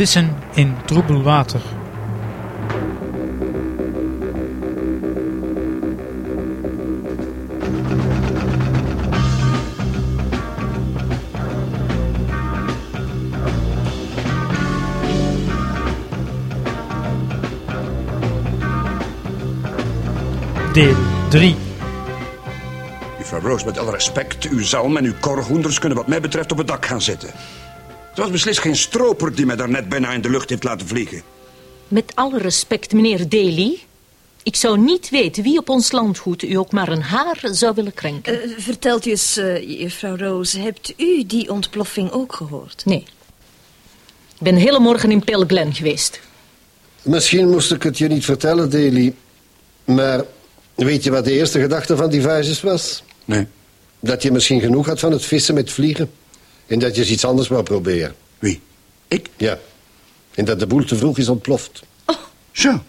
Vissen in troebel water. Deel 3. Juffrouw Roos, met alle respect, uw zalm en uw korhoenders kunnen wat mij betreft op het dak gaan zitten. Het was beslist geen stroper die mij daarnet bijna in de lucht heeft laten vliegen. Met alle respect, meneer Daly. Ik zou niet weten wie op ons landgoed u ook maar een haar zou willen krenken. Uh, vertelt u eens, uh, juffrouw Roos, hebt u die ontploffing ook gehoord? Nee. Ik ben de hele morgen in Pale Glen geweest. Misschien moest ik het je niet vertellen, Daly. Maar weet je wat de eerste gedachte van die vuizes was? Nee. Dat je misschien genoeg had van het vissen met vliegen. En dat je eens iets anders wou proberen. Wie? Ik? Ja. En dat de boel te vroeg is ontploft. Oh. Zo.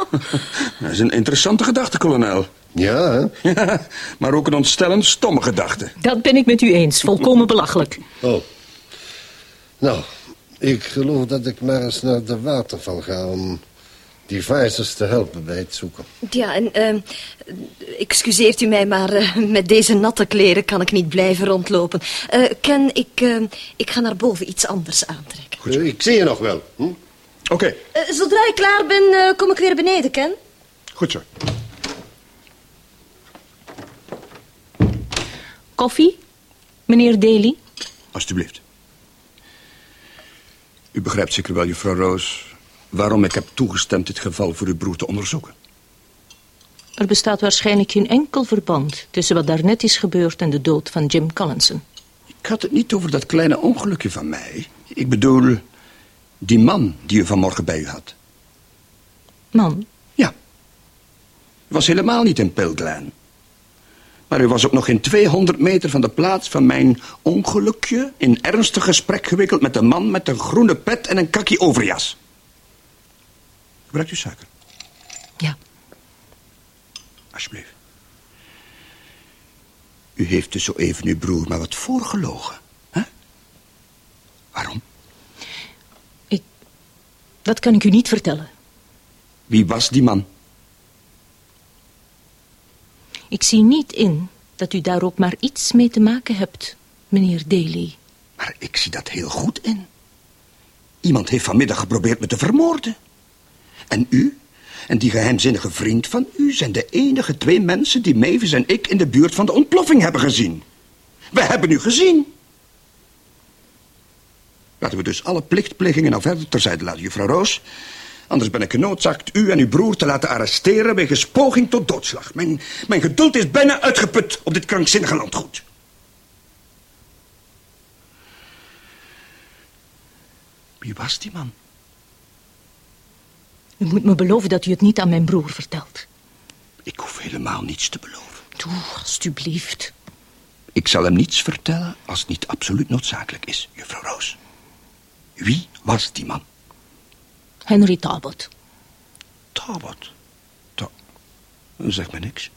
dat is een interessante gedachte, kolonel. Ja, hè? Ja, maar ook een ontstellend stomme gedachte. Dat ben ik met u eens. Volkomen belachelijk. Oh. Nou, ik geloof dat ik maar eens naar de waterval ga om die vijzers te helpen bij het zoeken. Ja, en uh, excuseert u mij, maar uh, met deze natte kleren kan ik niet blijven rondlopen. Uh, Ken, ik, ik ga naar boven iets anders aantrekken. Goed ik zie je nog wel. Hm? Oké. Okay. zodra ik klaar ben, kom ik weer beneden, Ken. Goed zo. Koffie, meneer Daly? Alsjeblieft. U begrijpt zeker wel, juffrouw Roos waarom ik heb toegestemd dit geval voor uw broer te onderzoeken. Er bestaat waarschijnlijk geen enkel verband tussen wat daarnet is gebeurd en de dood van Jim Collinson. Ik had het niet over dat kleine ongelukje van mij. Ik bedoel, die man die u vanmorgen bij u had. Man? Ja. U was helemaal niet in Pilglen. Maar u was ook nog geen 200 meter van de plaats van mijn ongelukje... in ernstig gesprek gewikkeld met een man met een groene pet en een kakkie overjas. Gebruikt u suiker? Ja. Alsjeblieft. U heeft dus zo even uw broer maar wat voorgelogen, hè? Waarom? Ik... Dat kan ik u niet vertellen. Wie was die man? Ik zie niet in dat u daar ook maar iets mee te maken hebt, meneer Daly. Maar ik zie dat heel goed in. Iemand heeft vanmiddag geprobeerd me te vermoorden. En u en die geheimzinnige vriend van u zijn de enige twee mensen die Mavis en ik in de buurt van de ontploffing hebben gezien. We hebben u gezien. Laten we dus alle plichtplegingen nou verder terzijde laten, juffrouw Roos. Anders ben ik genoodzaakt u en uw broer te laten arresteren wegens poging tot doodslag. Mijn, mijn geduld is bijna uitgeput op dit krankzinnige landgoed. Wie was die man? U moet me beloven dat u het niet aan mijn broer vertelt. Ik hoef helemaal niets te beloven. Doe, alstublieft. Ik zal hem niets vertellen als het niet absoluut noodzakelijk is, juffrouw Roos. Wie was die man? Henry Talbot. Talbot? Ta zeg me niks.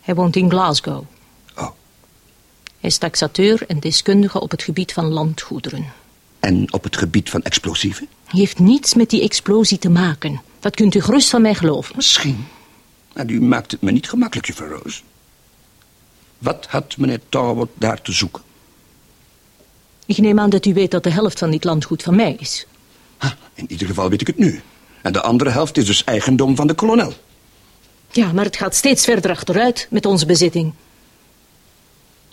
Hij woont in Glasgow. Oh. Hij is taxateur en deskundige op het gebied van landgoederen. En op het gebied van explosieven? Hij heeft niets met die explosie te maken. Dat kunt u gerust van mij geloven. Misschien. Maar u maakt het me niet gemakkelijk, juffrouw Roos. Wat had meneer Talbot daar te zoeken? Ik neem aan dat u weet dat de helft van dit landgoed van mij is. Ha, in ieder geval weet ik het nu. En de andere helft is dus eigendom van de kolonel. Ja, maar het gaat steeds verder achteruit met onze bezitting.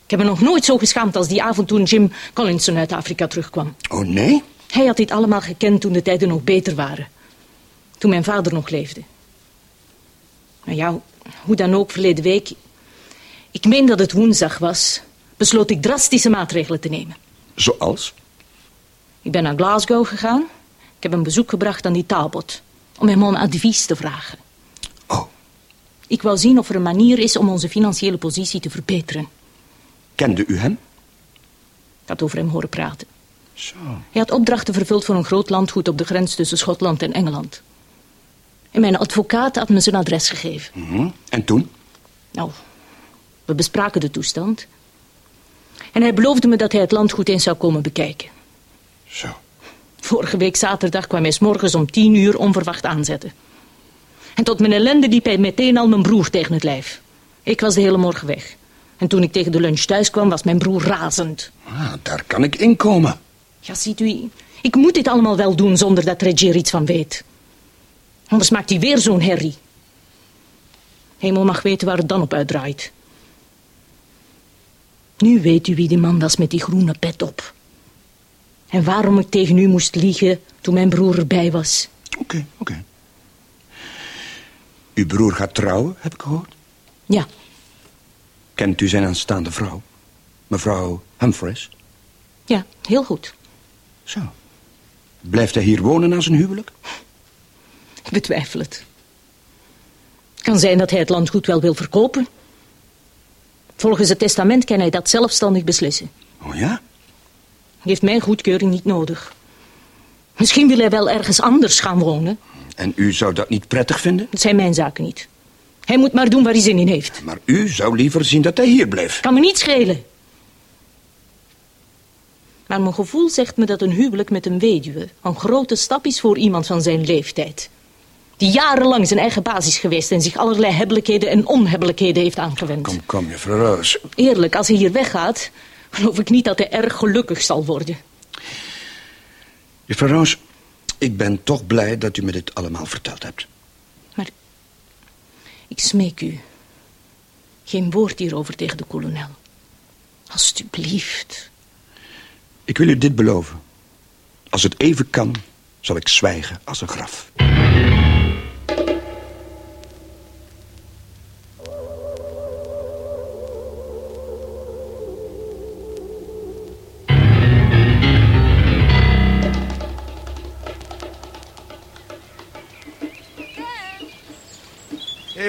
Ik heb me nog nooit zo geschaamd als die avond toen Jim Collinson uit Afrika terugkwam. Oh, nee? Hij had dit allemaal gekend toen de tijden nog beter waren. Toen mijn vader nog leefde. Nou ja, hoe dan ook, verleden week... Ik meen dat het woensdag was... besloot ik drastische maatregelen te nemen. Zoals? Ik ben naar Glasgow gegaan. Ik heb een bezoek gebracht aan die Talbot. Om hem om advies te vragen. Oh. Ik wou zien of er een manier is om onze financiële positie te verbeteren. Kende u hem? Ik had over hem horen praten. Zo. Hij had opdrachten vervuld voor een groot landgoed op de grens tussen Schotland en Engeland. En mijn advocaat had me zijn adres gegeven. Mm -hmm. En toen? Nou, we bespraken de toestand. En hij beloofde me dat hij het landgoed eens zou komen bekijken. Zo. Vorige week zaterdag kwam hij 's morgens om tien uur onverwacht aanzetten. En tot mijn ellende liep hij meteen al mijn broer tegen het lijf. Ik was de hele morgen weg. En toen ik tegen de lunch thuis kwam, was mijn broer razend. Ah, daar kan ik inkomen. Ja, ziet u, ik moet dit allemaal wel doen zonder dat Reggie er iets van weet. Anders maakt hij weer zo'n herrie. Hemel mag weten waar het dan op uitdraait. Nu weet u wie die man was met die groene pet op. En waarom ik tegen u moest liegen toen mijn broer erbij was. Oké, oké. Uw broer gaat trouwen, heb ik gehoord. Ja, Kent u zijn aanstaande vrouw? Mevrouw Humphreys? ja, heel goed. Zo. Blijft hij hier wonen na zijn huwelijk? Ik betwijfel het. Kan zijn dat hij het landgoed wel wil verkopen. Volgens het testament kan hij dat zelfstandig beslissen. Oh ja? Hij heeft mijn goedkeuring niet nodig. Misschien wil hij wel ergens anders gaan wonen. En u zou dat niet prettig vinden? Dat zijn mijn zaken niet. Hij moet maar doen waar hij zin in heeft. Maar u zou liever zien dat hij hier bleef. Kan me niet schelen. Maar mijn gevoel zegt me dat een huwelijk met een weduwe een grote stap is voor iemand van zijn leeftijd. Die jarenlang zijn eigen basis is geweest en zich allerlei hebbelijkheden en onhebbelijkheden heeft aangewend. Kom, kom, juffrouw Roos. Eerlijk, als hij hier weggaat, geloof ik niet dat hij erg gelukkig zal worden. Juffrouw Roos, ik ben toch blij dat u me dit allemaal verteld hebt. Maar ik smeek u, geen woord hierover tegen de kolonel. Alsjeblieft. Ik wil u dit beloven. Als het even kan, zal ik zwijgen als een graf.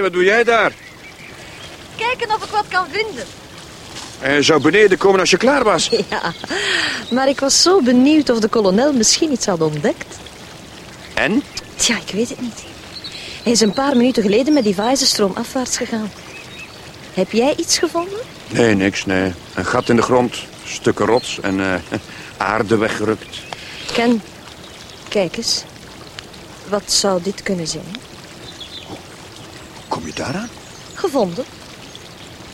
Wat doe jij daar? Kijken of ik wat kan vinden. Hij zou beneden komen als je klaar was. Ja, maar ik was zo benieuwd of de kolonel misschien iets had ontdekt. En? Tja, ik weet het niet. Hij is een paar minuten geleden met die vijzenstroom afwaarts gegaan. Heb jij iets gevonden? Nee, niks, nee. Een gat in de grond, stukken rots en eh, aarde weggerukt. Ken, kijk eens. Wat zou dit kunnen zijn? Daaraan? Gevonden.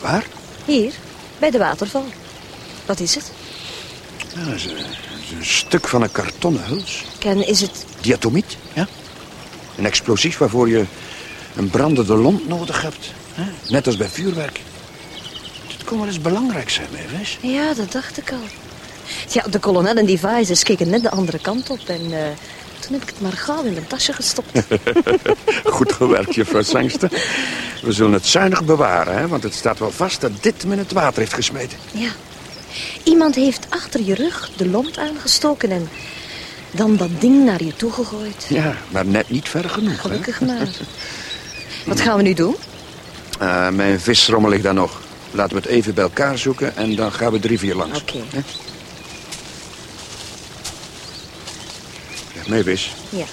Waar? Hier, bij de waterval. Wat is het? Ja, dat is, een, dat is een stuk van een kartonnen huls. Ken, is het... Diatomiet, ja. Een explosief waarvoor je een brandende lont nodig hebt. Hè? Net als bij vuurwerk. Dit kon wel eens belangrijk zijn, Mavis. Ja, dat dacht ik al. Ja, de kolonel en die vijzers keken net de andere kant op en... eh, toen heb ik het maar gauw in mijn tasje gestopt. Goed gewerkt, juffrouw Sangster. We zullen het zuinig bewaren, hè? want het staat wel vast dat dit men het water heeft gesmeten. Ja. Iemand heeft achter je rug de lont aangestoken en dan dat ding naar je toe gegooid. Ja, maar net niet ver genoeg. hè? Gelukkig maar. Wat gaan we nu doen? Eh, mijn visrommel ligt daar nog. Laten we het even bij elkaar zoeken en dan gaan we drie, vier langs. Oké. Mavis, Ja,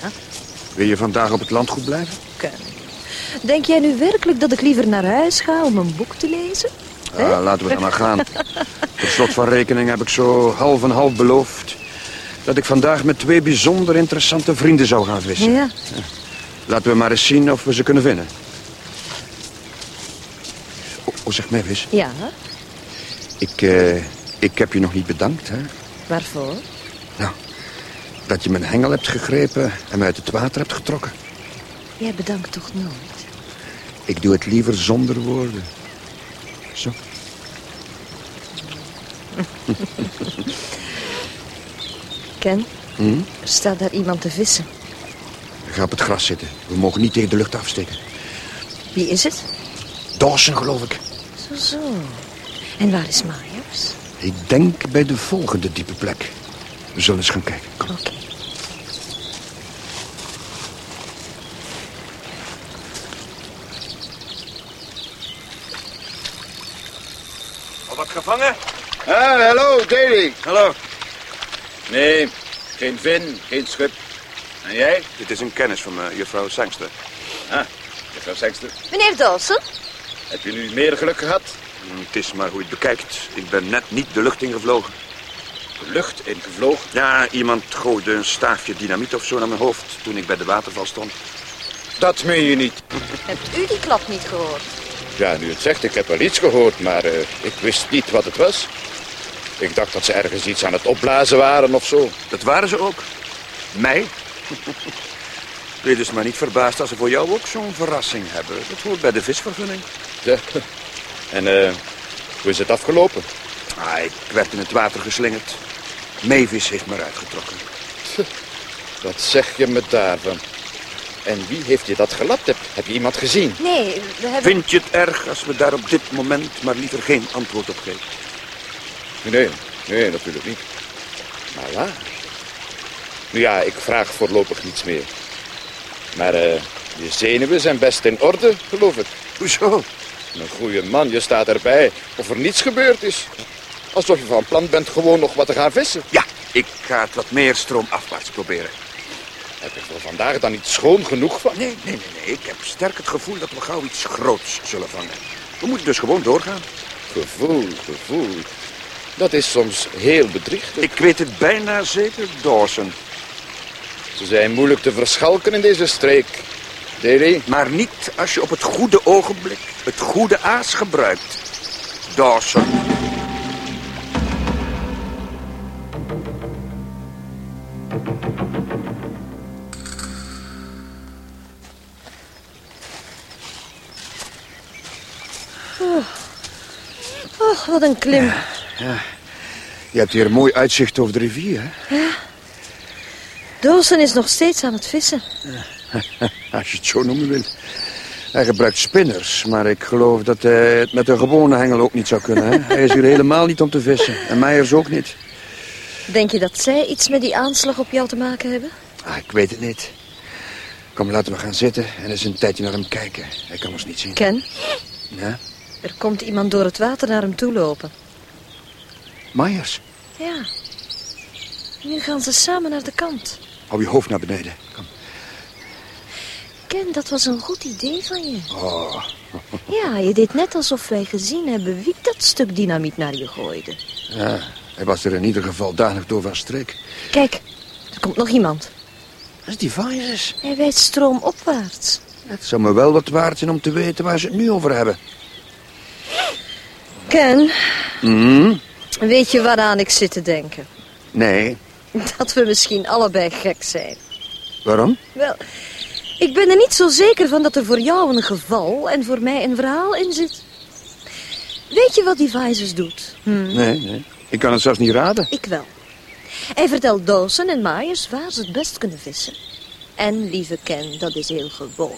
wil je vandaag op het landgoed blijven? Ken. Denk jij nu werkelijk dat ik liever naar huis ga om een boek te lezen? Ah, laten we dan maar gaan. Tot slot van rekening heb ik zo half en half beloofd... dat ik vandaag met twee bijzonder interessante vrienden zou gaan vissen. Ja. Laten we maar eens zien of we ze kunnen vinden. Oh, oh zeg Mavis, Ja, ik, eh, ik heb je nog niet bedankt, hè? waarvoor? Nou, dat je mijn hengel hebt gegrepen en me uit het water hebt getrokken. Jij bedankt toch nooit? Ik doe het liever zonder woorden. Zo. Ken, Hm? er staat daar iemand te vissen. Ga op het gras zitten. We mogen niet tegen de lucht afsteken. Wie is het? Dawson, geloof ik. Zo, zo. En waar is Myers? Ik denk bij de volgende diepe plek. We zullen eens gaan kijken. Kom. Oké. Gevangen? Ah, hallo, Davy. Hallo. Nee, geen vin, geen schub. En jij? Dit is een kennis van me, juffrouw Sangster. Ah, juffrouw Sengster. Meneer Dawson? Heb je nu meer geluk gehad? Hm, Het is maar hoe je het bekijkt. Ik ben net niet de lucht ingevlogen. de lucht ingevlogen. Ja, iemand gooide een staafje dynamiet of zo naar mijn hoofd toen ik bij de waterval stond. Dat meen je niet. Hebt u die klap niet gehoord? Ja, nu het zegt, ik heb wel iets gehoord, maar eh, ik wist niet wat het was. Ik dacht dat ze ergens iets aan het opblazen waren of zo. Dat waren ze ook. Mij. Wees dus maar niet verbaasd als ze voor jou ook zo'n verrassing hebben. Dat hoort bij de visvergunning. Ja. En eh, hoe is het afgelopen? Ah, ik werd in het water geslingerd. Mavis heeft me eruit getrokken. Wat zeg je me daarvan? En wie heeft je dat gelapt? Heb, heb je iemand gezien? Nee, we hebben... Vind je het erg als we daar op dit moment maar liever geen antwoord op geven? Nee, nee, natuurlijk niet. Maar waar? Nu ja, ik vraag voorlopig niets meer. Maar eh, je zenuwen zijn best in orde, geloof ik. Hoezo? Een goede man, je staat erbij of er niets gebeurd is. Alsof je van plan bent gewoon nog wat te gaan vissen. Ja, ik ga het wat meer stroomafwaarts proberen. Heb je voor vandaag dan niet schoon genoeg van? Nee, nee, nee, nee. Ik heb sterk het gevoel dat we gauw iets groots zullen vangen. We moeten dus gewoon doorgaan. Gevoel, gevoel. Dat is soms heel bedrieglijk. Ik weet het bijna zeker, Dawson. Ze zijn moeilijk te verschalken in deze streek. Davy, Maar niet als je op het goede ogenblik het goede aas gebruikt. Dawson. Wat een klim. Je hebt hier een mooi uitzicht over de rivier, hè? Dawson is nog steeds aan het vissen. Als je het zo noemen wil. Hij gebruikt spinners, maar ik geloof dat hij het met een gewone hengel ook niet zou kunnen. Hè? Hij is hier helemaal niet om te vissen. En Meijers ook niet. Denk je dat zij iets met die aanslag op jou te maken hebben? Ah, ik weet het niet. Kom, laten we gaan zitten en eens een tijdje naar hem kijken. Hij kan ons niet zien. Ken, Ja? Er komt iemand door het water naar hem toe lopen. Meijers, Ja. Nu gaan ze samen naar de kant. hou je hoofd naar beneden. Kom. Ken, dat was een goed idee van je. Oh, Ja, je deed net alsof wij gezien hebben wie dat stuk dynamiet naar je gooide. ja. Hij was er in ieder geval danig door van streek. Kijk, er komt nog iemand. Dat is die Vices. Hij wijst stroomopwaarts. Het zou me wel wat waard zijn om te weten waar ze het nu over hebben. Ken, Hm? weet je waaraan ik zit te denken? Nee. Dat we misschien allebei gek zijn. Waarom? Wel, ik ben er niet zo zeker van dat er voor jou een geval en voor mij een verhaal in zit. Weet je wat die Vices doet? Hm, Nee, nee. Ik kan het zelfs niet raden. ik wel. Hij vertelt Dawson en Myers waar ze het best kunnen vissen. En, lieve Ken, dat is heel gewoon.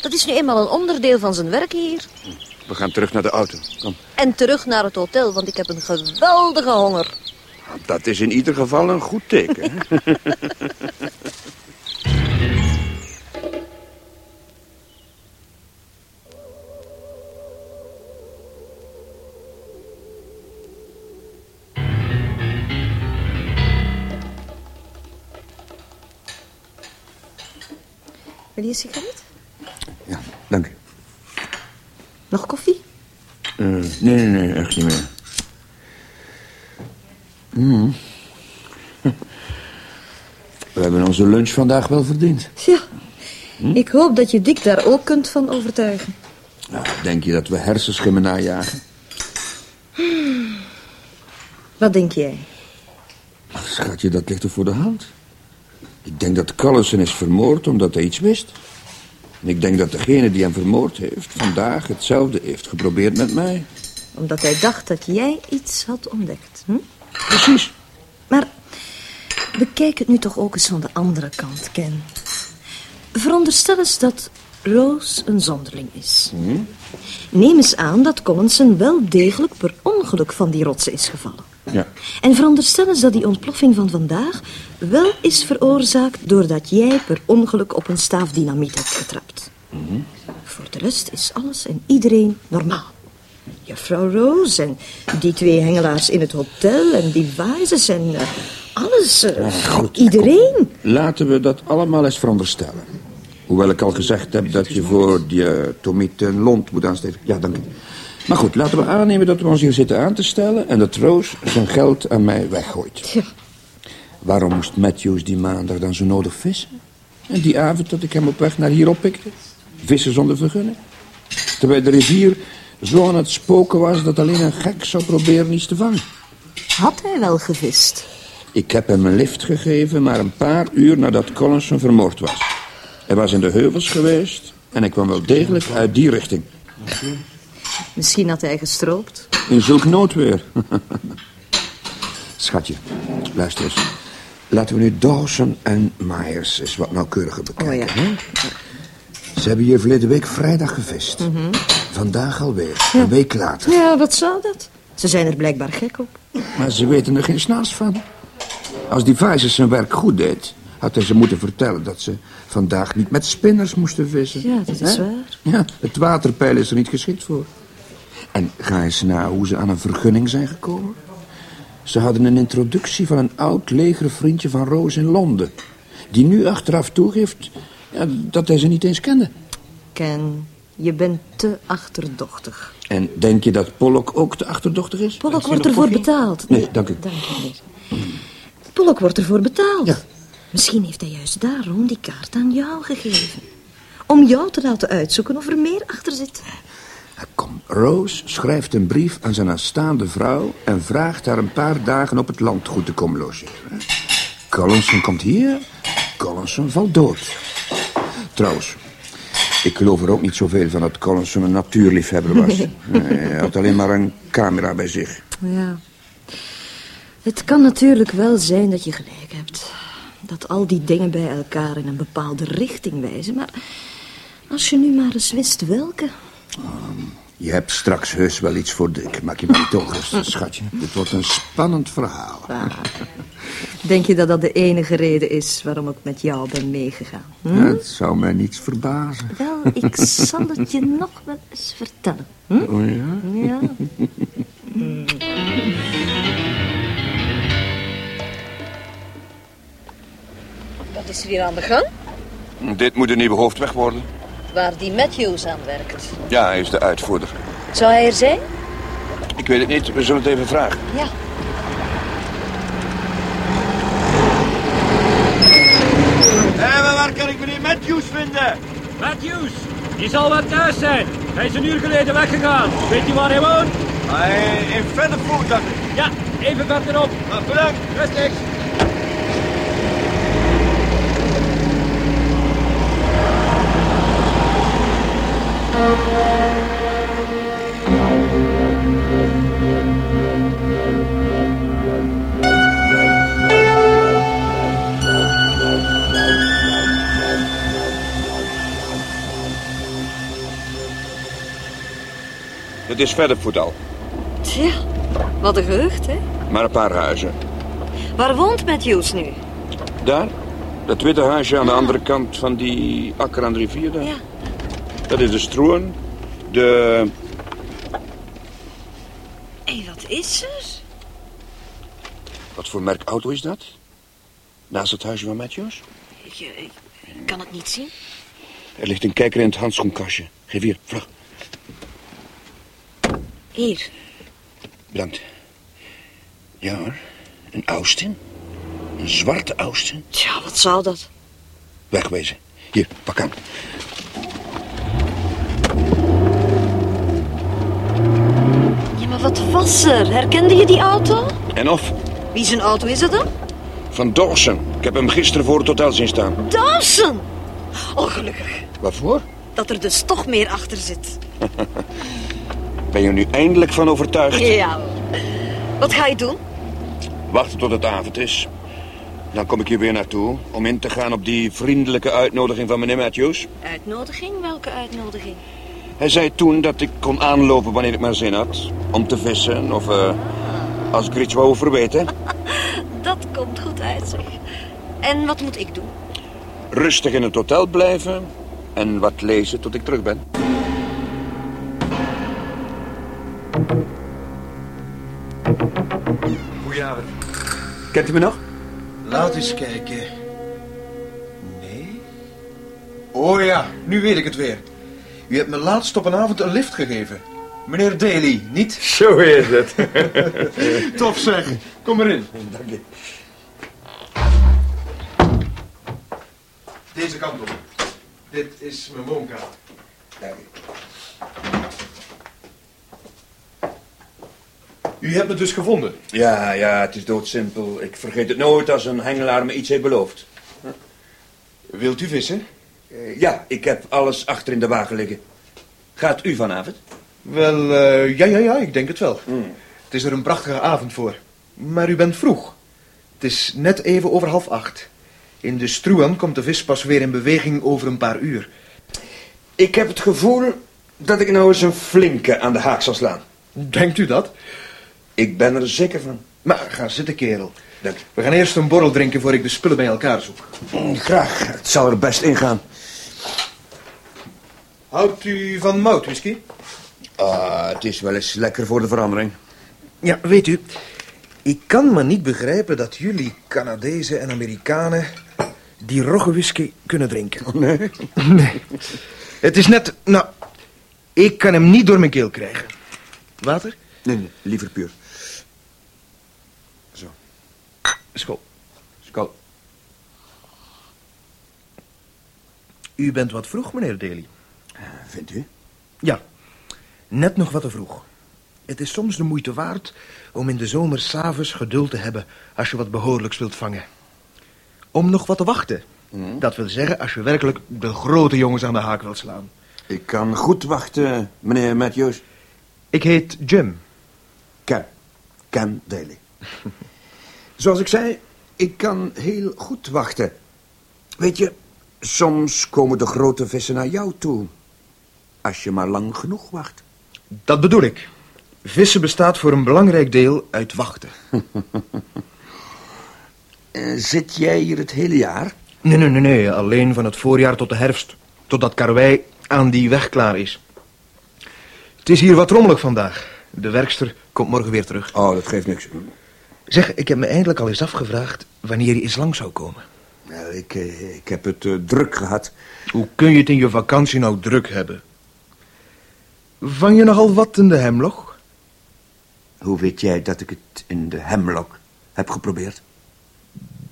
Dat is nu eenmaal een onderdeel van zijn werk hier. We gaan terug naar de auto. Kom. En terug naar het hotel, want ik heb een geweldige honger. Dat is in ieder geval een goed teken. Wil je een sigaret? ja, dank u. Nog koffie? Eh, nee, nee, nee, echt niet meer. Mm. We hebben onze lunch vandaag wel verdiend. Ja. Ik hoop dat je Dick daar ook kunt van overtuigen. Nou, denk je dat we hersenschimmen najagen? Wat denk jij? Schatje, dat ligt er voor de hand. Ik denk dat Callison is vermoord omdat hij iets wist. En ik denk dat degene die hem vermoord heeft... vandaag hetzelfde heeft geprobeerd met mij. Omdat hij dacht dat jij iets had ontdekt. Hm? Precies. Maar bekijk het nu toch ook eens van de andere kant, Ken. Veronderstel eens dat Rose een zonderling is. Neem eens aan dat Collinson wel degelijk per ongeluk van die rotsen is gevallen. Ja. En veronderstel eens dat die ontploffing van vandaag wel is veroorzaakt doordat jij per ongeluk op een staaf dynamiet hebt getrapt. Voor de rest is alles en iedereen normaal. Juffrouw Rose en die twee hengelaars in het hotel en die vases en eh, alles. eh, goed, iedereen. Laten we dat allemaal eens veronderstellen. Hoewel ik al gezegd heb dat je voor die uh, tomiet een lont moet aansteken. Ja, dank u. Maar goed, laten we aannemen dat we ons hier zitten aan te stellen... en dat Roos zijn geld aan mij weggooit. Ja. Waarom moest Matthews die maandag dan zo nodig vissen? En die avond dat ik hem op weg naar hier oppikte? Vissen zonder vergunning? Terwijl de rivier zo aan het spoken was... dat alleen een gek zou proberen iets te vangen. Had hij wel gevist? Ik heb hem een lift gegeven, maar een paar uur nadat Collinson vermoord was. Hij was in de heuvels geweest en ik kwam wel degelijk uit die richting. Misschien had hij gestroopt. In zulk noodweer. Schatje, luister eens. Laten we nu Dawson en Myers eens wat nauwkeuriger bekijken. Oh ja. hè? Ze hebben hier verleden week vrijdag gevist. Vandaag alweer, een week later. Ja, wat zou dat? Ze zijn er blijkbaar gek op. Maar ze weten er geen snaars van. Als die Vizes zijn werk goed deed... had hij ze moeten vertellen dat ze vandaag niet met spinners moesten vissen. Ja, dat is waar. Ja, het waterpeil is er niet geschikt voor. En ga eens na hoe ze aan een vergunning zijn gekomen. Ze hadden een introductie van een oud legervriendje van Roos in Londen. Die nu achteraf toegeeft ja, dat hij ze niet eens kende. Ken, je bent te achterdochtig. En denk je dat Pollock ook te achterdochtig is? Pollock wordt ervoor betaald. Nee, dank u. Dank u. Pollock wordt ervoor betaald. Ja. Misschien heeft hij juist daarom die kaart aan jou gegeven. Om jou te laten uitzoeken of er meer achter zit. Kom, Rose schrijft een brief aan zijn aanstaande vrouw... en vraagt haar een paar dagen op het landgoed te komen logeren. Collinson komt hier, Collinson valt dood. Trouwens, ik geloof er ook niet zoveel van dat Collinson een natuurliefhebber was. Hij had alleen maar een camera bij zich. Ja. Het kan natuurlijk wel zijn dat je gelijk hebt. Dat al die dingen bij elkaar in een bepaalde richting wijzen. Maar als je nu maar eens wist welke. Je hebt straks heus wel iets voor Dick. Maak je maar niet ongerust, schatje. Dit wordt een spannend verhaal. Ah, denk je dat dat de enige reden is waarom ik met jou ben meegegaan? Hm? Het zou mij niets verbazen. Wel, ik zal het je nog wel eens vertellen. Hm? Oh ja? Ja. Wat is er hier aan de gang? Dit moet de nieuwe hoofdweg worden. Waar die Matthews aan werkt. Ja, hij is de uitvoerder. Zou hij er zijn? Ik weet het niet, we zullen het even vragen. Ja. Hé, maar waar kan ik meneer Matthews vinden? Matthews, die zal wel thuis zijn. Hij is een uur geleden weggegaan. Weet u waar hij woont? Hij in Vennevoet, dacht ik. Ja, even verderop. Nou, bedankt. Rustig. Het is verder voetbal. Tja, wat een gerucht, hè? Maar een paar huizen. Waar woont Matthews nu? Daar, dat witte huisje aan de andere kant van die akker aan de rivier daar. Ja. Dat is de Stroen. De... Hé, wat is er? Wat voor merk auto is dat? Naast het huisje van Matthews? Ik, ik kan het niet zien. Er ligt een kijker in het handschoenkastje. Geef hier, vlug. Hier. Bedankt. Ja hoor, een Austin. Een zwarte Austin. Tja, wat zou dat? Wegwezen. Hier, pak aan. Ja, maar wat was er? Herkende je die auto? En of? Wie zijn auto is het dan? Van Dawson. Ik heb hem gisteren voor het hotel zien staan. Dawson! Oh, gelukkig. Waarvoor? Dat er dus toch meer achter zit. Ben je nu eindelijk van overtuigd? Ja. Wat ga je doen? Wachten tot het avond is. Dan kom ik hier weer naartoe om in te gaan op die vriendelijke uitnodiging van meneer Matthews. Uitnodiging? Welke uitnodiging? Hij zei toen dat ik kon aanlopen wanneer ik maar zin had. Om te vissen of eh, als ik er iets wou over weten. Dat komt goed uit, zeg. En wat moet ik doen? Rustig in het hotel blijven en wat lezen tot ik terug ben. Kent u me nog? Laat eens kijken. Nee? Oh ja, nu weet ik het weer. U hebt me laatst op een avond een lift gegeven. Meneer Daly, niet? Zo is het. Tof zeg. Kom erin. Dank je. Deze kant op. Dit is mijn woonkamer. Dank je. U hebt me dus gevonden. Ja, ja, het is doodsimpel. Ik vergeet het nooit als een hengelaar me iets heeft beloofd. Wilt u vissen? Eh, Ja, ik heb alles achter in de wagen liggen. Gaat u vanavond? Wel, eh, ja, ja, ja, ik denk het wel. Het is er een prachtige avond voor. Maar u bent vroeg. Het is net even over half acht. In de Struan komt de vis pas weer in beweging over een paar uur. Ik heb het gevoel dat ik nou eens een flinke aan de haak zal slaan. Denkt u dat? Ik ben er zeker van. Maar ga zitten, kerel. Dank je. We gaan eerst een borrel drinken voor ik de spullen bij elkaar zoek. Mm, Graag, het zal er best ingaan. Houdt u van moutwhisky? Ah, het is wel eens lekker voor de verandering. Ja, weet u, ik kan me niet begrijpen dat jullie Canadezen en Amerikanen die whisky kunnen drinken. Nee? Nee. Het is net, nou, ik kan hem niet door mijn keel krijgen. Water? Nee, nee, liever puur. Zo, School. skool. U bent wat vroeg, meneer Daly. Vindt u? Ja, net nog wat te vroeg. Het is soms de moeite waard om in de zomer s'avonds geduld te hebben als je wat behoorlijks wilt vangen. Om nog wat te wachten. Dat wil zeggen als je werkelijk de grote jongens aan de haak wilt slaan. Ik kan goed wachten, meneer Matthews. Ik heet Jim. Ken. Ken Daly. Zoals ik zei, ik kan heel goed wachten. Weet je, soms komen de grote vissen naar jou toe. Als je maar lang genoeg wacht. Dat bedoel ik. Vissen bestaat voor een belangrijk deel uit wachten. Zit jij hier het hele jaar? Nee, nee, nee, nee. Alleen van het voorjaar tot de herfst. Totdat karwei aan die weg klaar is. Het is hier wat rommelig vandaag. De werkster komt morgen weer terug. Oh, dat geeft niks. Zeg, ik heb me eindelijk al eens afgevraagd wanneer je eens lang zou komen. Nou, ik, eh, ik heb het eh, druk gehad. Hoe kun je het in je vakantie nou druk hebben? Vang je nogal wat in de hemloch? Hoe weet jij dat ik het in de hemlock heb geprobeerd?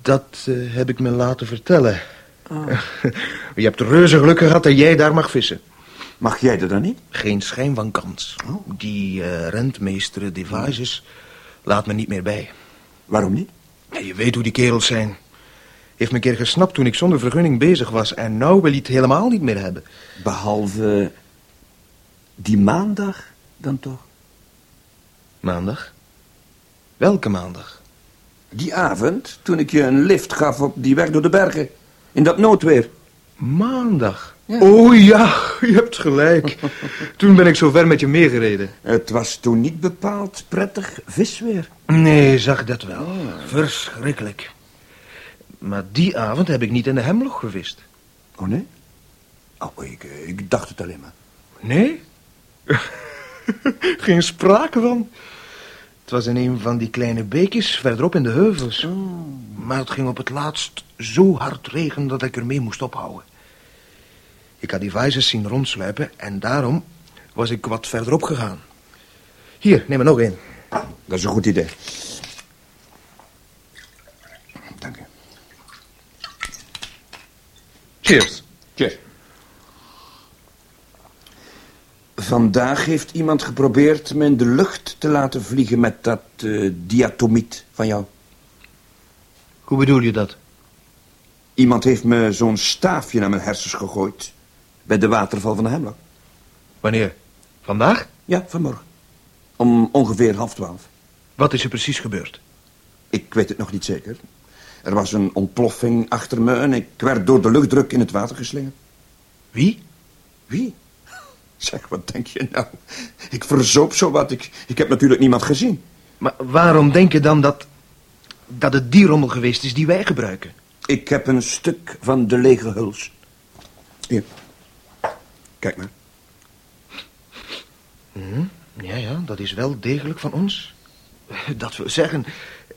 Dat eh, heb ik me laten vertellen. je hebt reuze geluk gehad dat jij daar mag vissen. Mag jij er dan niet? Geen schijn van kans. Die eh, rentmeester Devices laat me niet meer bij. Waarom niet? Ja, je weet hoe die kerels zijn. Heeft me een keer gesnapt toen ik zonder vergunning bezig was... en nou wil hij het helemaal niet meer hebben. Behalve die maandag dan toch? Maandag? Welke maandag? Die avond, toen ik je een lift gaf op die weg door de bergen. In dat noodweer. Maandag? Oh ja, je hebt gelijk. toen ben ik zo ver met je meegereden. Het was toen niet bepaald prettig visweer. Nee, zag dat wel. Verschrikkelijk. Maar die avond heb ik niet in de hemloch gevist. Oh nee? Oh, ik, ik dacht het alleen maar. Nee? Geen sprake van. Het was in een van die kleine beekjes verderop in de heuvels. Maar het ging op het laatst zo hard regen dat ik ermee moest ophouden. Ik had die vijzers zien rondsluipen en daarom was ik wat verderop gegaan. Hier, neem er nog een. Dat is een goed idee. Dank je. Cheers. Cheers. Vandaag heeft iemand geprobeerd me in de lucht te laten vliegen met dat eh, diatomiet van jou. Hoe bedoel je dat? Iemand heeft me zo'n staafje naar mijn hersens gegooid. Bij de waterval van de Hemlock. Wanneer? Vandaag? Ja, vanmorgen. Om ongeveer half twaalf. Wat is er precies gebeurd? Ik weet het nog niet zeker. Er was een ontploffing achter me en ik werd door de luchtdruk in het water geslingerd. Wie? Wie? Zeg, wat denk je nou? Ik verzoop zo wat. Ik, ik heb natuurlijk niemand gezien. Maar waarom denk je dan dat, dat het die rommel geweest is die wij gebruiken? Ik heb een stuk van de lege huls. Hier. Kijk maar. Hm, ja, ja, dat is wel degelijk van ons. Dat wil zeggen,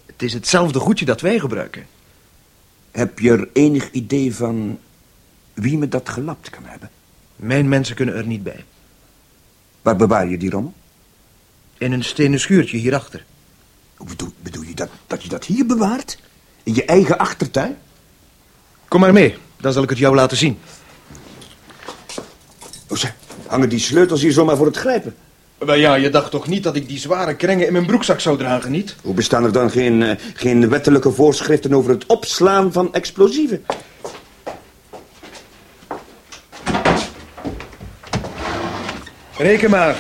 het is hetzelfde goedje dat wij gebruiken. Heb je er enig idee van wie me dat gelapt kan hebben? Mijn mensen kunnen er niet bij. Waar bewaar je die rommel? In een stenen schuurtje hierachter. Bedoel, bedoel je dat, dat je dat hier bewaart? In je eigen achtertuin? Kom maar mee, dan zal ik het jou laten zien. Oh, zeg, hangen die sleutels hier zomaar voor het grijpen? Wel ja, je dacht toch niet dat ik die zware krengen in mijn broekzak zou dragen, niet? Hoe bestaan er dan geen, eh, geen wettelijke voorschriften over het opslaan van explosieven? Reken maar.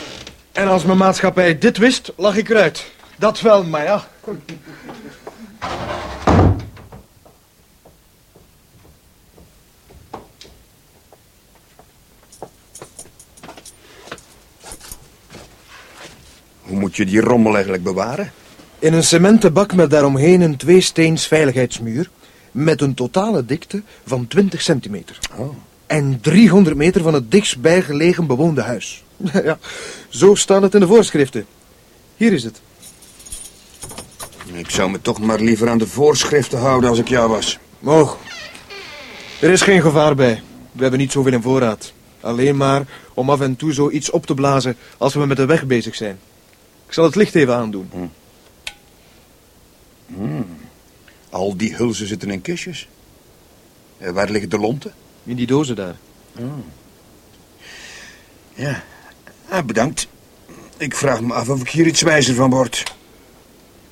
En als mijn maatschappij dit wist, lag ik eruit. Dat wel, maar ja. Hoe moet je die rommel eigenlijk bewaren? In een cementen bak met daaromheen een tweesteens veiligheidsmuur... met een totale dikte van 20 centimeter. Oh. En 300 meter van het dichtstbij gelegen bewoonde huis. ja, zo staat het in de voorschriften. Hier is het. Ik zou me toch maar liever aan de voorschriften houden als ik jou was. Moog. Er is geen gevaar bij. We hebben niet zoveel in voorraad. Alleen maar om af en toe zoiets op te blazen als we met de weg bezig zijn. Ik zal het licht even aandoen. Hmm. Al die hulzen zitten in kistjes. Eh, waar liggen de lonten? In die dozen daar. Ja, ah, bedankt. Ik vraag me af of ik hier iets wijzer van word.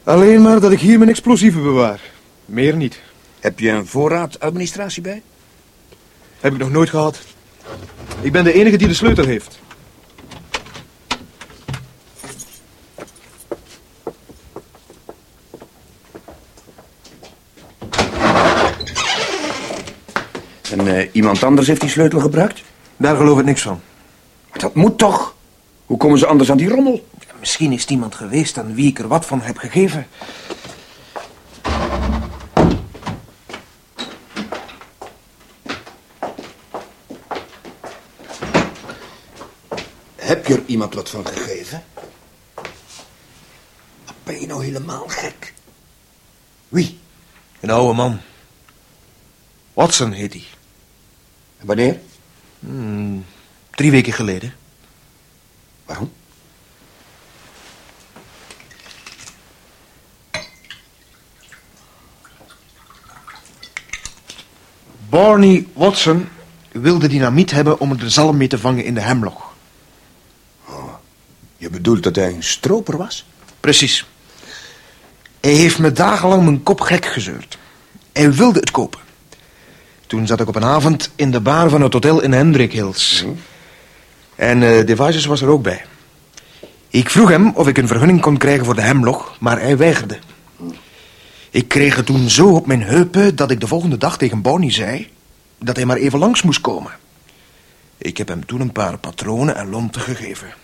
Alleen maar dat ik hier mijn explosieven bewaar. Meer niet. Heb je een voorraadadministratie bij? Heb ik nog nooit gehad. Ik ben de enige die de sleutel heeft. En eh, iemand anders heeft die sleutel gebruikt? Daar geloof ik niks van. Dat moet toch? Hoe komen ze anders aan die rommel? Misschien is het iemand geweest aan wie ik er wat van heb gegeven. Heb je er iemand wat van gegeven? Ben je nou helemaal gek? Wie? Een oude man. Watson heet hij. En wanneer? Hmm, drie weken geleden. Waarom? Barney Watson wilde dynamiet hebben om er zalm mee te vangen in de hemlog. Je bedoelt dat hij een stroper was? Precies. Hij heeft me dagenlang mijn kop gek gezeurd. Hij wilde het kopen. Toen zat ik op een avond in de bar van het hotel in Hendrik Hills. En eh Devices was er ook bij. Ik vroeg hem of ik een vergunning kon krijgen voor de hemlog, maar hij weigerde. Ik kreeg het toen zo op mijn heupen dat ik de volgende dag tegen Bonnie zei dat hij maar even langs moest komen. Ik heb hem toen een paar patronen en lonten gegeven.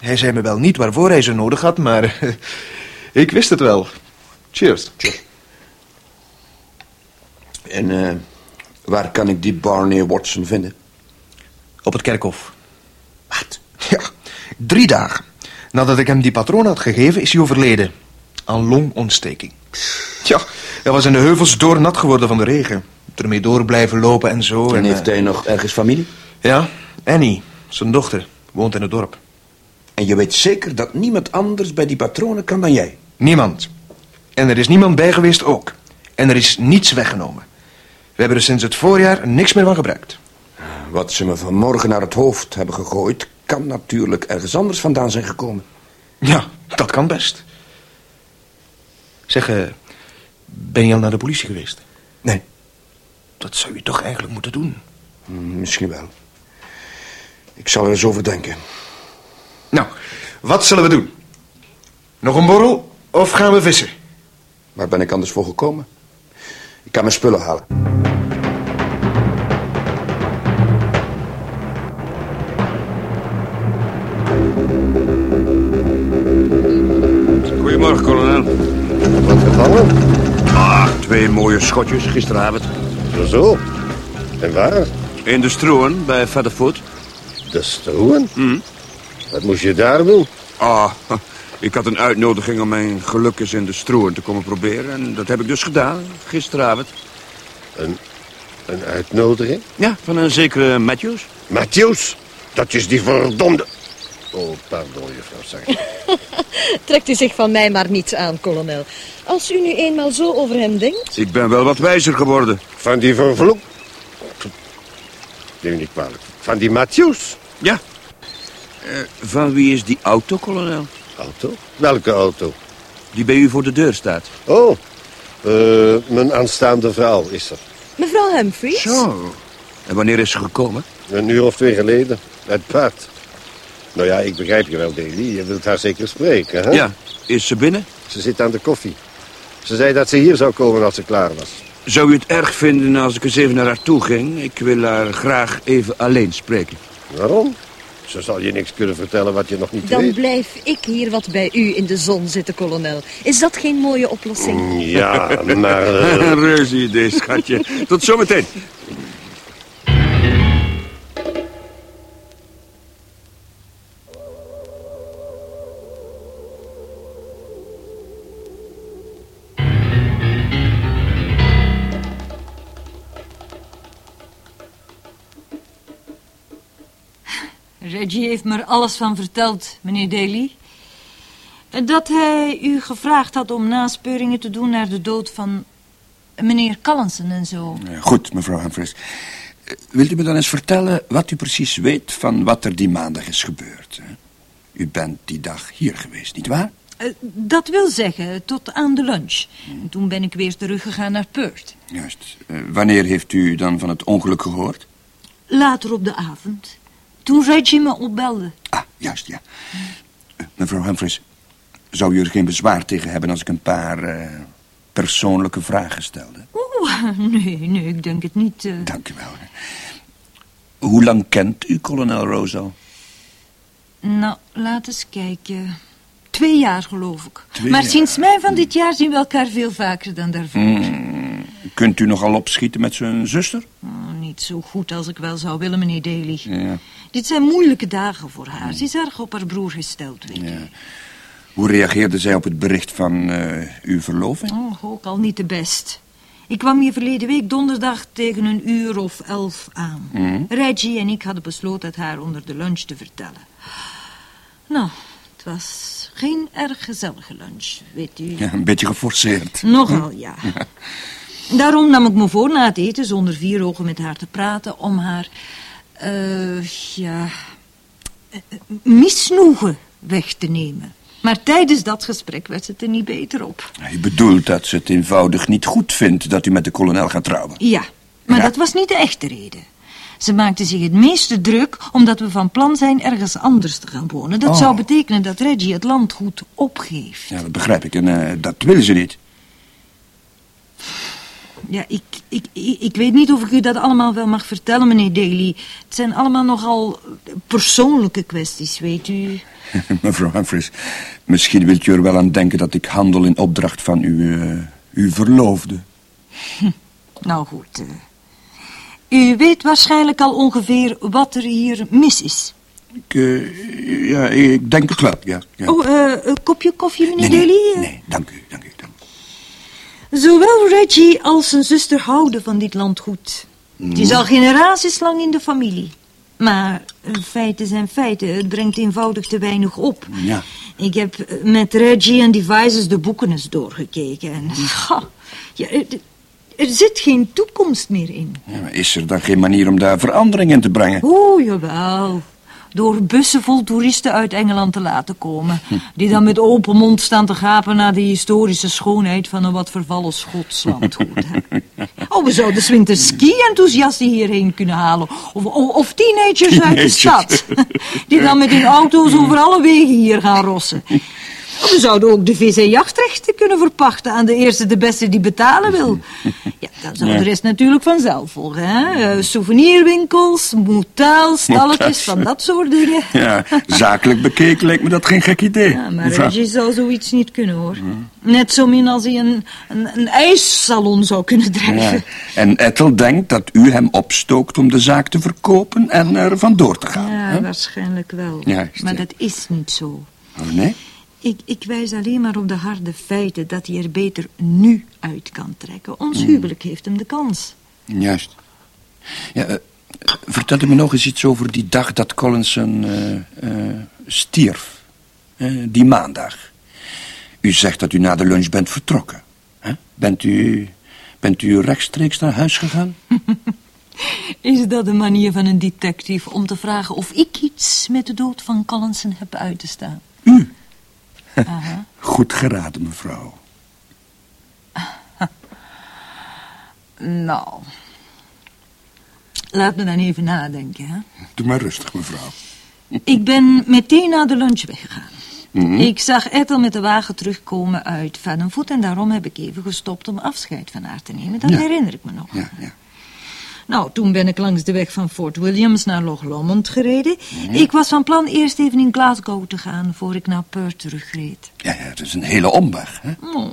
Hij zei me wel niet waarvoor hij ze nodig had, maar ik wist het wel. Cheers. En eh, waar kan ik die Barney Watson vinden? Op het kerkhof. Wat? Ja, drie dagen. Nadat ik hem die patroon had gegeven, is hij overleden. Aan longontsteking. Ja, hij was in de heuvels doornat geworden van de regen. Ermee door blijven lopen en zo. En eh, heeft hij nog ergens familie? Ja, Annie, zijn dochter, woont in het dorp. En je weet zeker dat niemand anders bij die patronen kan dan jij? Niemand. En er is niemand bij geweest ook. En er is niets weggenomen. We hebben er sinds het voorjaar niks meer van gebruikt. Wat ze me vanmorgen naar het hoofd hebben gegooid... kan natuurlijk ergens anders vandaan zijn gekomen. Ja, dat kan best. Zeg, eh, ben je al naar de politie geweest? Nee. Dat zou je toch eigenlijk moeten doen. Hmm, Misschien wel. Ik zal er eens over denken. Nou, wat zullen we doen? Nog een borrel of gaan we vissen? Waar ben ik anders voor gekomen? Ik kan mijn spullen halen. Goedemorgen, kolonel. Wat gevallen? Ah, twee mooie schotjes gisteravond. Zo zo. En waar? In de Stroen, bij Featherfoot. De stroen? Hm. Wat moest je daar doen? Ah, ik had een uitnodiging om mijn geluk eens in de Stroen te komen proberen. En dat heb ik dus gedaan, gisteravond. Een, een uitnodiging? Ja, van een zekere Matthews. Matthews? Dat is die verdomde... Oh, pardon, juffrouw Sargent. Trekt u zich van mij maar niets aan, kolonel. Als u nu eenmaal zo over hem denkt... Ik ben wel wat wijzer geworden. Van die vervloek... Neem me niet kwalijk. Van die Matthews. Ja. Eh, van wie is die auto, kolonel? Auto? Welke auto? Die bij u voor de deur staat. Oh, eh, mijn aanstaande vrouw is er. Mevrouw Humphries? Zo. En wanneer is ze gekomen? Een uur of twee geleden. Het paard. Nou ja, ik begrijp je wel, Daly. Je wilt haar zeker spreken, hè? Ja. Is ze binnen? Ze zit aan de koffie. Ze zei dat ze hier zou komen als ze klaar was. Zou u het erg vinden als ik eens even naar haar toe ging? Ik wil haar graag even alleen spreken. Waarom? Ze zal je niks kunnen vertellen wat je nog niet Dan weet. blijf ik hier wat bij u in de zon zitten, kolonel. Is dat geen mooie oplossing? Ja, maar... eh, Een reuze idee, schatje. Tot zometeen. Reggie heeft me er alles van verteld, meneer Daly. Dat hij u gevraagd had om naspeuringen te doen naar de dood van meneer Callensen en zo. Eh, Goed, mevrouw Humphries. Eh, Wilt u me dan eens vertellen wat u precies weet van wat er die maandag is gebeurd? hè? U bent die dag hier geweest, nietwaar? Eh, dat wil zeggen, tot aan de lunch. En toen ben ik weer teruggegaan naar Perth. Juist. Eh, wanneer heeft u dan van het ongeluk gehoord? Later op de avond, toen Reggie me opbelde. Ah, juist, ja. Eh, mevrouw Humphries, zou u er geen bezwaar tegen hebben als ik een paar eh, persoonlijke vragen stelde? Oeh, nee, nee, ik denk het niet. eh. Dank u wel. Hoe lang kent u kolonel al? Nou, laat eens kijken. Twee jaar, geloof ik. Twee maar jaar. sinds mei van dit jaar zien we elkaar veel vaker dan daarvoor. Hmm, Kunt u nogal opschieten met zijn zuster? Oh, niet zo goed als ik wel zou willen, meneer Daly. Ja. Dit zijn moeilijke dagen voor haar. Ze is erg op haar broer gesteld, weet ja. u. Hoe reageerde zij op het bericht van eh, uw verloving? Oh, ook al niet de best. Ik kwam hier verleden week donderdag tegen een uur of elf aan. Mhm. Reggie en ik hadden besloten het haar onder de lunch te vertellen. Nou, het was geen erg gezellige lunch, weet u. Ja, een beetje geforceerd. Nogal, ja. Daarom nam ik me voor na het eten zonder vier ogen met haar te praten... om haar, eh, ja, eh, misnoegen weg te nemen. Maar tijdens dat gesprek werd het er niet beter op. U bedoelt dat ze het eenvoudig niet goed vindt dat u met de kolonel gaat trouwen? Ja, maar Ja. dat was niet de echte reden. Ze maakte zich het meeste druk omdat we van plan zijn ergens anders te gaan wonen. Dat Oh. zou betekenen dat Reggie het landgoed opgeeft. Ja, dat begrijp ik. En eh, dat wil ze niet. Ja, ik, ik, ik, weet niet of ik u dat allemaal wel mag vertellen, meneer Daly. Het zijn allemaal nogal persoonlijke kwesties, weet u. Mevrouw Humphries, misschien wilt u er wel aan denken dat ik handel in opdracht van uw, eh, uw verloofde. Nou goed. eh. u weet waarschijnlijk al ongeveer wat er hier mis is. Ik, eh, ja, ik denk het wel, ja. ja. Oh, een kopje koffie, meneer nee, Daly? nee, Eh, nee, dank u, dank u. Zowel Reggie als zijn zuster houden van dit landgoed. Het is al generaties lang in de familie. Maar feiten zijn feiten. Het brengt eenvoudig te weinig op. Ja. Ik heb met Reggie en Devices de boeken eens doorgekeken. En, ja, er, zit geen toekomst meer in. Ja, maar is er dan geen manier om daar verandering in te brengen? Oeh, jawel. Door bussen vol toeristen uit Engeland te laten komen. Die dan met open mond staan te gapen naar de historische schoonheid van een wat vervallen Schotland. Oh, we zouden 's winters ski-enthousiasten hierheen kunnen halen. Of, of, of teenagers uit de stad. Die dan met hun auto's over alle wegen hier gaan rossen. We zouden ook de vis- en jachtrechten kunnen verpachten aan de eerste de beste die betalen wil. Ja, dan zou Ja. de rest natuurlijk vanzelf volgen. Hè? Eh, souvenirwinkels, motels, stalletjes, van dat soort dingen. Ja, zakelijk bekeken lijkt me dat geen gek idee. Ja, maar Reggie zou zoiets niet kunnen, hoor. Net zo min als hij een, een, een ijssalon zou kunnen drijven. Ja. En Ethel denkt dat u hem opstookt om de zaak te verkopen en er vandoor te gaan. Ja, hè? waarschijnlijk wel. Juist, maar dat is niet zo. Oh, nee? Ik, ik wijs alleen maar op de harde feiten dat hij er beter nu uit kan trekken. Ons Mm. huwelijk heeft hem de kans. Juist. Ja, eh, vertel u me nog eens iets over die dag dat Collinson eh, eh, stierf. Eh, die maandag. U zegt dat u na de lunch bent vertrokken. Bent, u, bent u rechtstreeks naar huis gegaan? Is dat de manier van een detective om te vragen of ik iets met de dood van Collinson heb uit te staan? U? Aha. Goed geraden, mevrouw. Nou, laat me dan even nadenken. Hè? Doe maar rustig, mevrouw. Ik ben meteen na de lunch weggegaan. Mhm. Ik zag Ethel met de wagen terugkomen uit Vadenvoet... en daarom heb ik even gestopt om afscheid van haar te nemen. Dat Ja. herinner ik me nog. Ja, ja. Nou, toen ben ik langs de weg van Fort Williams naar Loch Lomond gereden. Mhm. Ik was van plan eerst even in Glasgow te gaan... voor ik naar Perth terugreed. Ja, ja, het is een hele omweg, hè? Oh,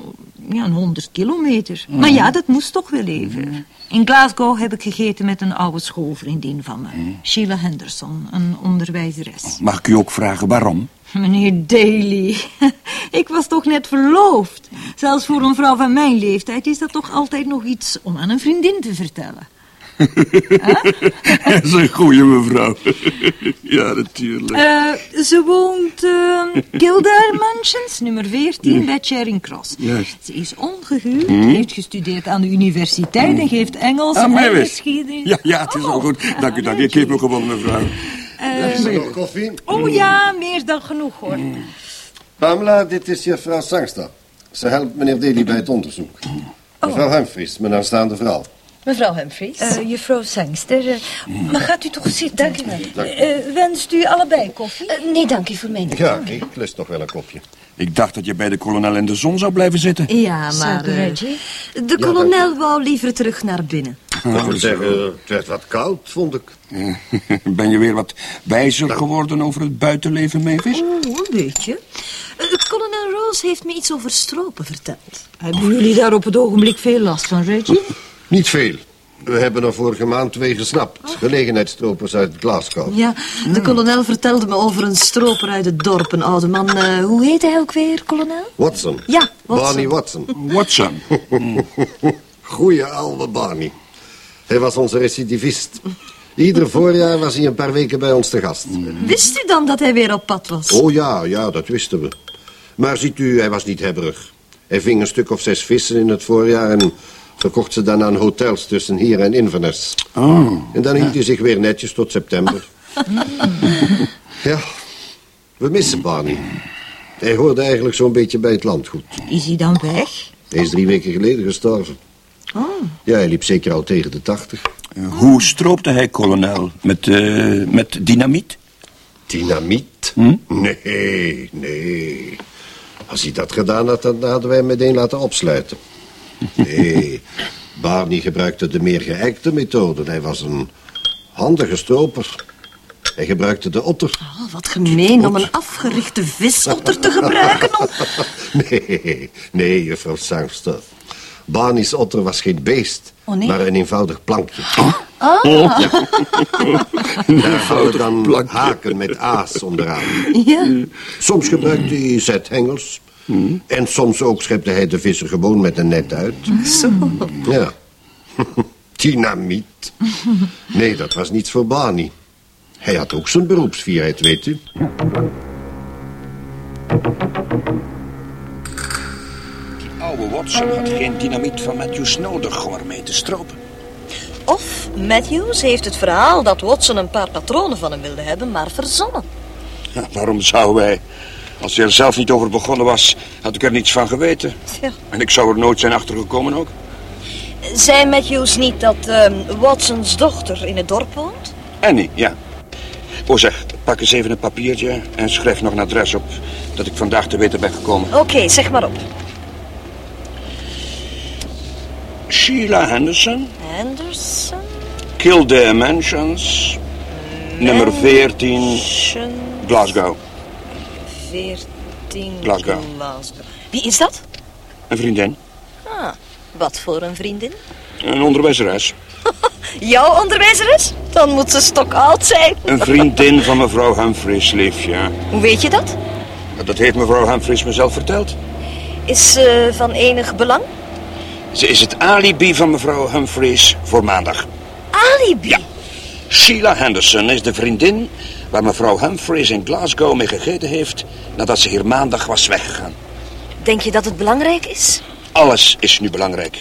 ja, een honderd kilometer. Mhm. Maar ja, dat moest toch wel even. In Glasgow heb ik gegeten met een oude schoolvriendin van me. Sheila Henderson, een onderwijzeres. Mag ik u ook vragen waarom? Meneer Daly, ik was toch net verloofd. Zelfs voor een vrouw van mijn leeftijd is dat toch altijd nog iets om aan een vriendin te vertellen. Dat is een goeie mevrouw. ja, natuurlijk. Eh, ze woont uh, Kildare Mansions, nummer 14, bij Charing Cross. Juist. Ze is ongehuwd, Mhm. heeft gestudeerd aan de universiteit en geeft Engels Ah, en geschiedenis. Ja, ja, het is al goed. Dank u, dank u. Ik geef me gewoon, mevrouw. Eh, Is er nog koffie? oh ja, meer dan genoeg hoor. Pamela, dit is juffrouw Sangster. Ze helpt meneer Daly bij het onderzoek. Mevrouw Humphries, mijn aanstaande vrouw. Mevrouw Humphries. Eh, juffrouw Sangster, eh, maar gaat u toch zitten? Dank u wel. Eh, wenst u allebei koffie? Nee, dank u voor mij niet. Ja, ik lust nog wel een kopje. Ik dacht dat je bij de kolonel in de zon zou blijven zitten. Ja, maar... Eh, de kolonel wou liever terug naar binnen. Ik moet zeggen, het werd wat koud, vond ik. Ben je weer wat wijzer geworden over het buitenleven, Mavis? Oh, een beetje. Kolonel Rose heeft me iets over stropen verteld. Hebben jullie daar op het ogenblik veel last van, Reggie? Niet veel. We hebben er vorige maand twee gesnapt. Gelegenheidsstropers uit Glasgow. Ja, de kolonel vertelde me over een stroper uit het dorp. Een oude man. eh, hoe heet hij ook weer, kolonel? Watson. Ja, Watson. Barney Watson. Watson. Goeie oude Barney. Hij was onze recidivist. Ieder voorjaar was hij een paar weken bij ons te gast. Wist u dan dat hij weer op pad was? Oh ja, ja, dat wisten we. Maar ziet u, hij was niet hebberig. Hij ving een stuk of zes vissen in het voorjaar... en verkocht ze dan aan hotels tussen hier en Inverness. Oh. En dan hield hij zich weer netjes tot september. ja, we missen Barney. Hij hoorde eigenlijk zo'n beetje bij het landgoed. Is hij dan weg? Hij is drie weken geleden gestorven. Oh. Ja, hij liep zeker al tegen de tachtig. Hoe stroopte hij, kolonel? Met, eh, met dynamiet? Dynamiet? Hm? Nee, nee. Als hij dat gedaan had, dan hadden wij hem meteen laten opsluiten. Nee, Barney gebruikte de meer geëikte methode. Hij was een handige stroper. Hij gebruikte de otter. Oh, wat gemeen om een afgerichte visotter te gebruiken. Om... Nee, nee, juffrouw Sangster. Barney's otter was geen beest, Oh, nee? maar een eenvoudig plankje. Ah, Daar hadden dan haken met aas onderaan. ja. Soms gebruikte hij zethengels. En soms ook schepte hij de visser gewoon met een net uit. Zo. Ja. Dynamiet. Nee, dat was niets voor Barney. Hij had ook zijn beroepsvierheid, weet u. Die oude Watson had geen dynamiet van Matthews nodig om ermee te stropen. Of Matthews heeft het verhaal dat Watson een paar patronen van hem wilde hebben, maar verzonnen. Ja, waarom zouden wij? Als hij er zelf niet over begonnen was, had ik er niets van geweten. En ik zou er nooit zijn achtergekomen ook. Zei Matthews niet dat ehm, Watsons dochter in het dorp woont? Annie, ja. Oh zeg, pak eens even een papiertje en schrijf nog een adres op dat ik vandaag te weten ben gekomen. Oké, zeg maar op. Sheila Henderson, Anderson, Kildare Mansions, nummer 14, Glasgow. 14 Glasgow. Glasgow. Wie is dat? Een vriendin, Ah, wat voor een vriendin? een onderwijzeres. Jouw onderwijzeres? Dan moet ze stokoud zijn. Een vriendin van mevrouw Humphreys, liefje. Hoe weet je dat? Dat heeft mevrouw Humphreys mezelf verteld. Is ze van enig belang? Ze is het alibi van mevrouw Humphreys voor maandag. Alibi? Ja. Sheila Henderson is de vriendin waar mevrouw Humphreys in Glasgow mee gegeten heeft nadat ze hier maandag was weggegaan. Denk je dat het belangrijk is? Alles is nu belangrijk.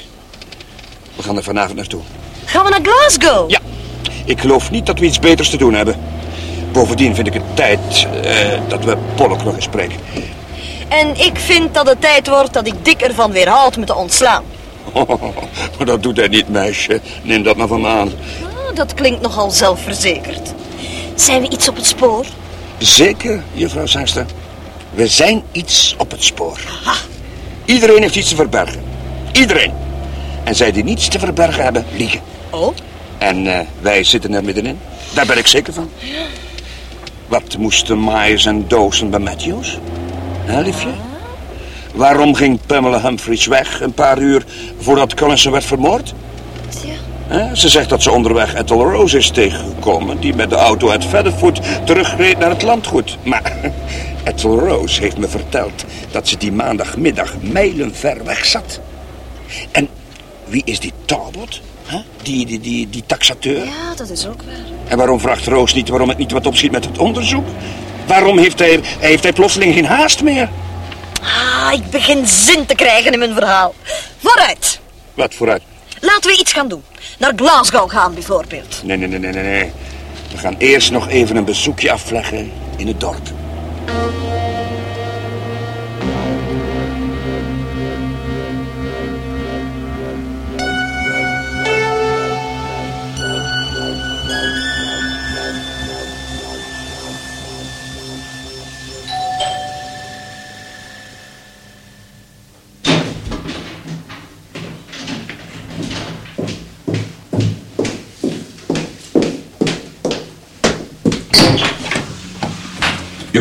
We gaan er vanavond naartoe. Gaan we naar Glasgow? Ja. Ik geloof niet dat we iets beters te doen hebben. Bovendien vind ik het tijd eh, dat we Pollock nog eens spreken. En ik vind dat het tijd wordt dat ik Dick ervan weerhoud me te ontslaan. maar dat doet hij niet, meisje. Neem dat maar van me aan. Ah, dat klinkt nogal zelfverzekerd. Zijn we iets op het spoor? Zeker, juffrouw Sangster. We zijn iets op het spoor. Iedereen heeft iets te verbergen. Iedereen. En zij die niets te verbergen hebben, liegen. Oh? En eh, wij zitten er middenin. Daar ben ik zeker van. Wat moesten Myers en Dawson bij Matthews? Hè, liefje? Waarom ging Pamela Humphries weg een paar uur voordat Collinson werd vermoord? Ze zegt dat ze onderweg Ethel Rose is tegengekomen... die met de auto uit Featherfoot terugreed naar het landgoed. Maar Ethel Rose heeft me verteld dat ze die maandagmiddag mijlenver weg zat. En wie is die Talbot? Die, die, die, die taxateur? Ja, dat is ook waar. En waarom vraagt Roos niet waarom het niet wat opschiet met het onderzoek? Waarom heeft hij, heeft hij plotseling geen haast meer? Ah, ik begin zin te krijgen in mijn verhaal. Vooruit. Wat vooruit? Laten we iets gaan doen. Naar Glasgow gaan bijvoorbeeld. Nee, nee, nee, nee, nee. We gaan eerst nog even een bezoekje afleggen in het dorp.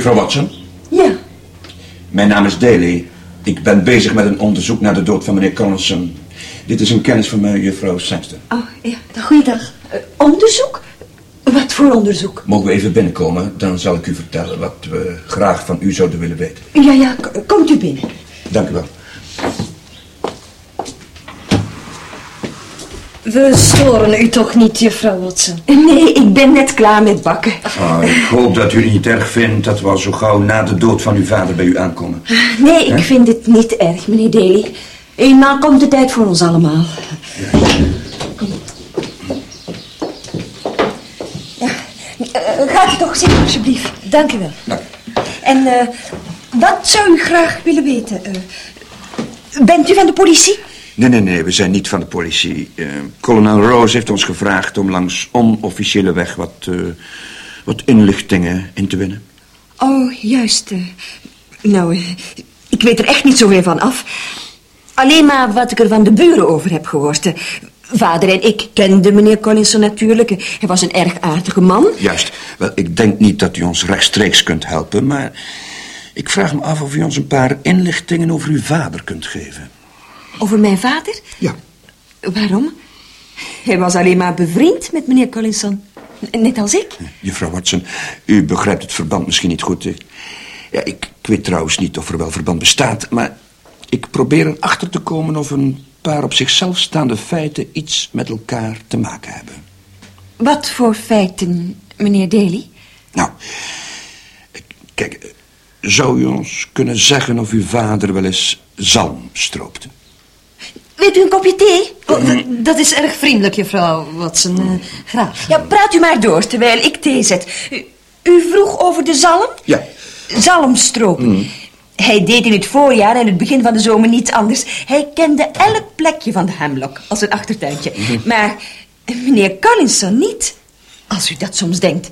Juffrouw Watson? Ja. Mijn naam is Daly. Ik ben bezig met een onderzoek naar de dood van meneer Collinson. Dit is een kennis van mij, juffrouw Sangster. Oh, ja. Goeiedag. Eh, onderzoek? Wat voor onderzoek? Mogen we even binnenkomen? Dan zal ik u vertellen wat we graag van u zouden willen weten. Ja, ja, komt u binnen. Dank u wel. We storen u toch niet, juffrouw Watson? Nee, ik ben net klaar met bakken. Oh, ik hoop dat u het niet erg vindt dat we al zo gauw na de dood van uw vader bij u aankomen. Nee, ik vind het niet erg, meneer Daly. Eenmaal komt de tijd voor ons allemaal. Kom. Ja, eh, gaat u toch zitten, alsjeblieft. Dank u wel. En eh, wat zou u graag willen weten? Eh, bent u van de politie? Nee, nee, nee, we zijn niet van de politie. Eh, kolonel Rose heeft ons gevraagd om langs onofficiële weg wat, eh, wat inlichtingen in te winnen. Oh, juist. eh. nou, ik weet er echt niet zoveel van af. Alleen maar wat ik er van de buren over heb gehoord. eh. Vader en ik kenden meneer Collinson natuurlijk. Hij was een erg aardige man. Juist. Wel, ik denk niet dat u ons rechtstreeks kunt helpen, maar ik vraag me af of u ons een paar inlichtingen over uw vader kunt geven. Over mijn vader? Ja. Waarom? Hij was alleen maar bevriend met meneer Collinson. Net als ik. Juffrouw Watson, u begrijpt het verband misschien niet goed. Ik- Ja, ik, ik weet trouwens niet of er wel verband bestaat, maar ik probeer erachter te komen of een paar op zichzelf staande feiten iets met elkaar te maken hebben. Wat voor feiten, meneer Daly? Nou, kijk, zou u ons kunnen zeggen of uw vader wel eens zalm stroopte? Weet u een kopje thee? Oh, dat, dat is erg vriendelijk, juffrouw Watson. Eh, graag. Ja, praat u maar door terwijl ik thee zet. U, u vroeg over de zalm? Ja. Zalmstropen. Hij deed in het voorjaar en het begin van de zomer niets anders. Hij kende elk plekje van de Hemlock als een achtertuintje. Maar meneer Collinson niet. Als u dat soms denkt.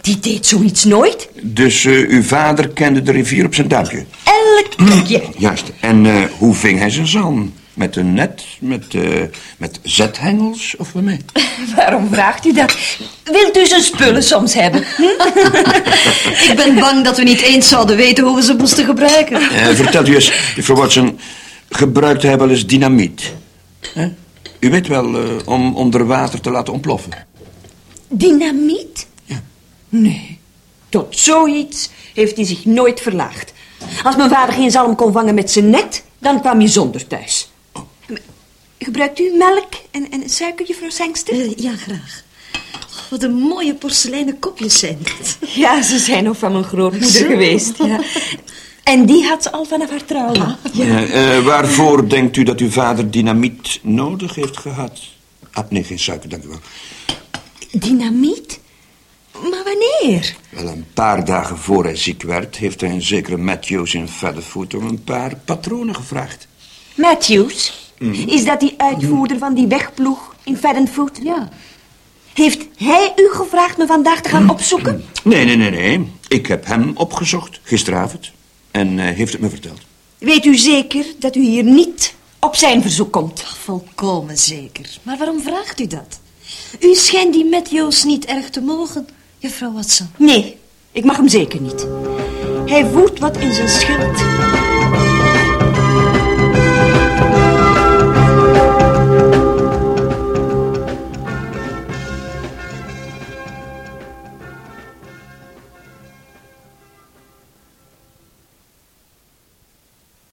Die deed zoiets nooit. Dus eh, uw vader kende de rivier op zijn duimpje? Elk plekje. Juist. En eh, hoe ving hij zijn zalm? Met een net, met, eh, met zethengels of waarmee? Waarom vraagt u dat? Wilt u zijn spullen soms hebben? Ik ben bang dat we niet eens zouden weten hoe we ze moesten gebruiken. Eh, vertelt u eens, juffrouw Watson, gebruikt hij wel eens dynamiet? Hè? U weet wel, eh, om onder water te laten ontploffen. Dynamiet? Nee, tot zoiets heeft hij zich nooit verlaagd. Als mijn vader geen zalm kon vangen met zijn net, dan kwam hij zonder thuis. Gebruikt u melk en, en suiker, juffrouw Sangster? ja, graag. wat een mooie porseleinen kopjes zijn dat. Ja, ze zijn nog van mijn grootmoeder Zo. geweest. Ja. En die had ze al vanaf haar trouwen. Ja, eh, waarvoor denkt u dat uw vader dynamiet nodig heeft gehad? Ah, nee, geen suiker, dank u wel. Dynamiet? Maar wanneer? Wel, een paar dagen voor hij ziek werd... heeft hij een zekere Matthews in Fedderfoot om een paar patronen gevraagd. Matthews? Is dat die uitvoerder van die wegploeg in Faddenfoot? Ja. Heeft hij u gevraagd me vandaag te gaan opzoeken? Nee, nee, nee, nee. Ik heb hem opgezocht, gisteravond. En eh, heeft het me verteld. Weet u zeker dat u hier niet op zijn verzoek komt? Volkomen zeker. Maar waarom vraagt u dat? U schijnt die Matthews niet erg te mogen, juffrouw Watson. Nee, ik mag hem zeker niet. Hij voert wat in zijn schild